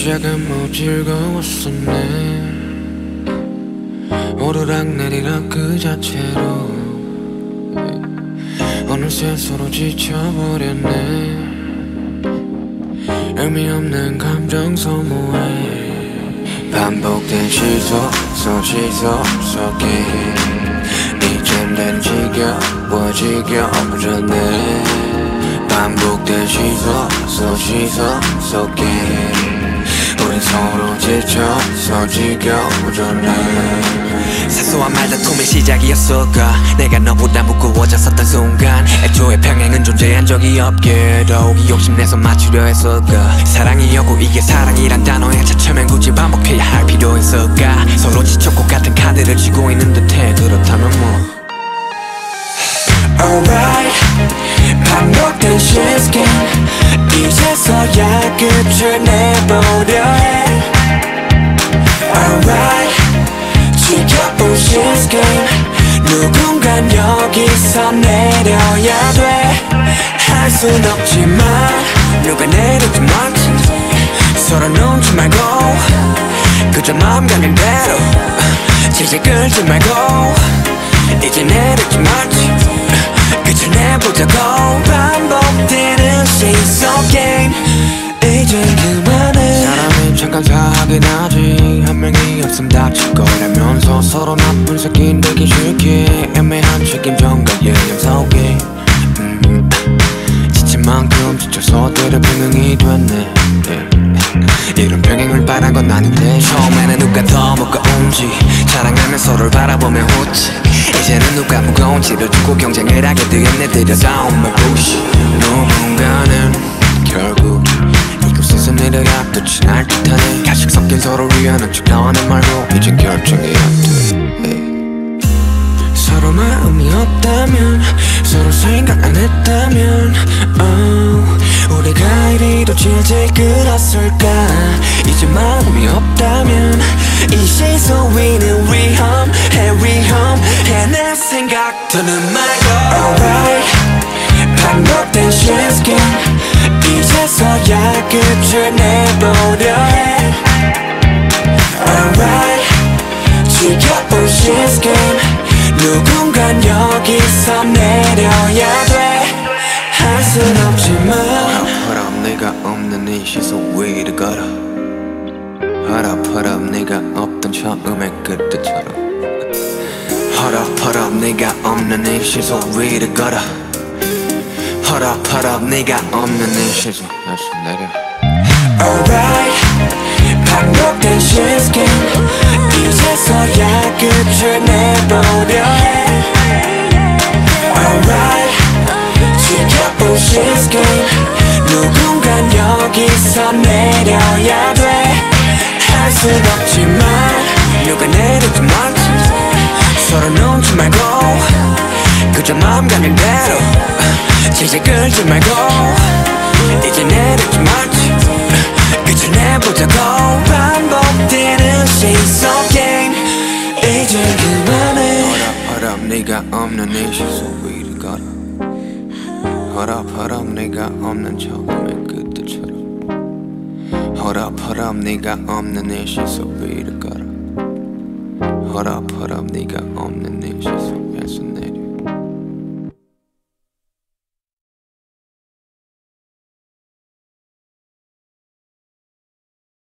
시작은 뭐 즐거웠었네 오르락 내리락 그 자체로. 어느새 서로 지쳐버렸네. 의미 없는 감정 소모해 반복된 시소 속 시소 속에 이젠 난 지겨워 지겨워졌네. 반복된 시소 속 시소 속에 서로 지쳐서 지겨워졌네 사소한 말다툼의 시작이었을까? 내가 너보다 무거워졌었던 순간. 애초에 평행은 존재한 적이 없게 더욱이 욕심내서 맞추려 했을까? 사랑이었고 이게 사랑이란 단어에 차츰엔 굳이 반복해야 할 필요 있을까? 서로 지쳤고 같은 카드를 쥐고 있는 듯해. 그렇다면 뭐. Alright. 반복된 시스템. 이제서야 끝을 내보려 해 시스템 누군간 여기서 내려야 돼할 순 없지만 누가 내리든 말든 서로 눈치 말고 그저 마음 가는 대로 질질 끌지 말고 이제 내리지 말지. 끝을 내 명이 없음 다칠 거라면서 서로 나쁜 새끼 되기 싫게 애매한 책임전과 예념 음, 지친 만큼 지쳐서 때려 병행이 됐네. 예. 이런 병행을 바란 건 아닌데. 처음에는 누가 더 무거운지 자랑하며 서로를 바라보며 웃지. 이제는 누가 무거운지를 두고 경쟁을 하게 되었네 들여다온 말부 생각 안 했다면 oh, 우리가 이리도 질질 끌었을까? 이제 마음이 없다면 이 시소 위는 위험해 위험해 내 생각 더는 말고. Alright 반복된 시스템 이제서야 끝을 내보려. 해 Alright 지켜본 시스템 누군간 여기서 내려야 돼할 순 없지만 허랍 내가 없는 이 시소 위를 걸어. 허랍 내가 없던 처음의 그때처럼. 허랍 내가 없는 이 시소 위를 걸어. 허랍 내가 없는 이 시소 다시 내려. Alright 반복된 시스템 이제서야 끝을 내보려. 해 Alright. 지켜본 시스템. 누군간 여기서 내려야 돼할 순 없지만 누가 내리든 말든 서로 눈치 말고. 그저 마음 가는 대로. 질질 끌지 말고. 이제 내리지 말지 없는 이 시 소 위를 걸어 허랍 네가 없는 처음의 그때처럼 허랍 네가 없는 이 시 소 위를 걸어 허랍 네가 없는